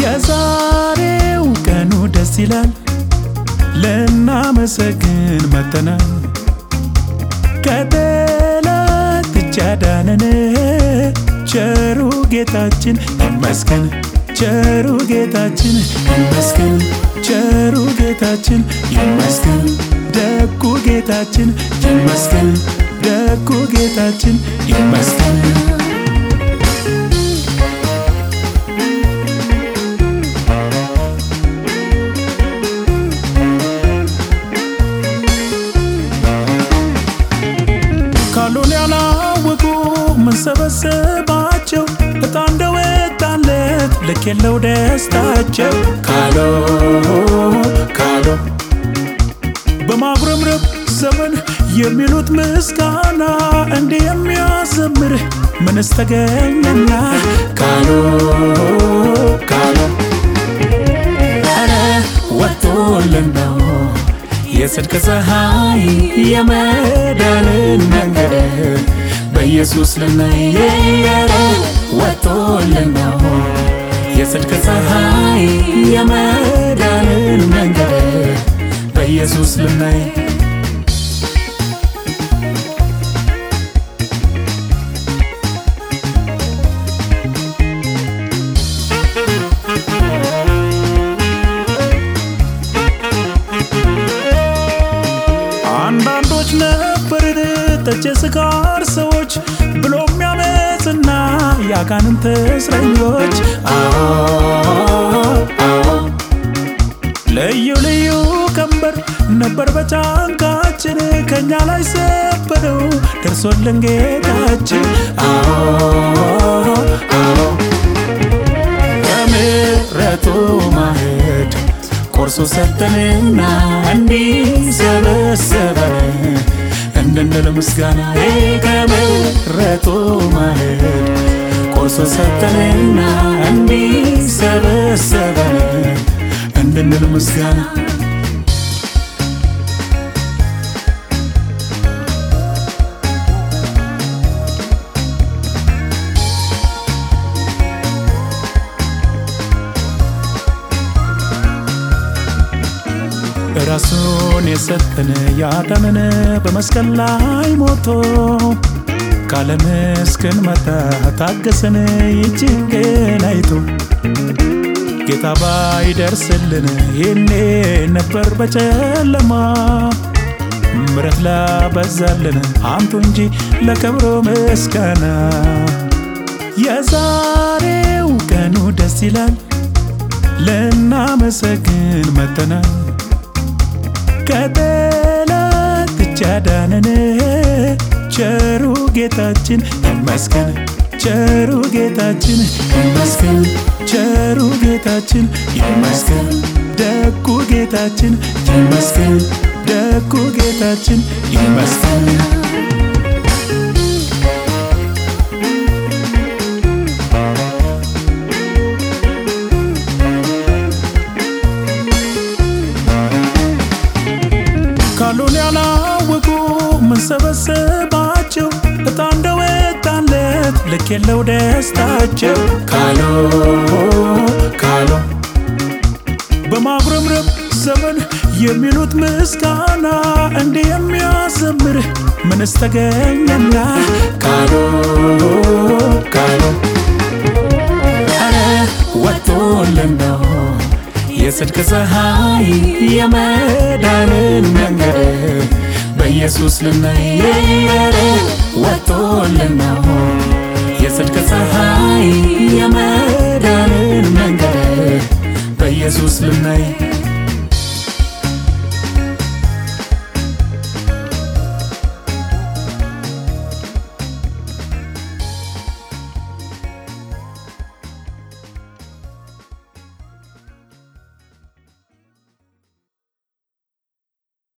የዛሬው ቀኑ ደስ ይላል። ልናመሰግን መተናል ከጠላት እጅ ያዳነን ቸሩ ጌታችን ይመስገን። ቸሩ ጌታችን ይመስገን። ቸሩ ጌታችን ይመስገን። ደጉ ጌታችን ይመስገን። ደጉ ጌታችን ይመስገን ምንሰበሰባቸው እጣ እንደወጣለት ልክ የለው ደስታቸው። ካሎ ካሎ። በማጉረምረም ዘመን የሚሉት ምስጋና እንዲህ የሚያዘምር ምንስ ተገኘና። ካሎ ካሎ። ኧረ ወጥቶልን ነው የጽድቅ ፀሐይ የመዳንን መንገድ በኢየሱስ ልናየረ ወጥቶልን ነው። የጽድቅ ፀሐይ የመዳንን መንገድ በኢየሱስ ልናይ አንዳንዶች ነበርን ጠጭ ስካር ሰዎች ብሎ የሚያመፅና የአጋንንት እስረኞች። ልዩ ልዩ ቀንበር ነበር በጫንቃችን ከእኛ ላይ ሰበረው ደርሶልን ጌታችን። ከምሕረቱ ማዕድ ቆርሶ ሰጠንና እንዲሰበሰበን እንድንል ምስጋና ከምሕረቱ ማዕድ ቆርሶ ሰጠንና እንዲሰበሰበን እንድንል ምስጋና ራሱን የሰጠን ያዳነን በመስቀል ላይ ሞቶ ካለም እስክንመጣ ታገሰን ይችን ቀን አይቶ። ጌታ ባይደርስልን ይህኔ ነበር በጨለማ። ምረት ላበዛልን አምጡ እንጂ ለክብሩ ምስጋና። የዛሬው ቀኑ ደስ ይላል። ልናመሰግን መተናል ከጠላት እጅ ቸሩ ጌታችን ይመስገን። ቸሩ ጌታችን ይመስገን። ቸሩ ጌታችን ይመስገን። ደጉ ጌታችን ይመስገን። ደጉ ጌታችን ይመስገን ልክ የለው ደስታቸው ካሎ ካሎ። በማጉረምረም ዘመን የሚሉት ምስጋና እንዲህ የሚያዘምር ምንስ ተገኘና? ካሎ ካሎ። ኧረ ወጥቶልን ነው የጽድቅ ፀሐይ የመዳንን መንገድ በኢየሱስ ልናየረ ወጥቶልን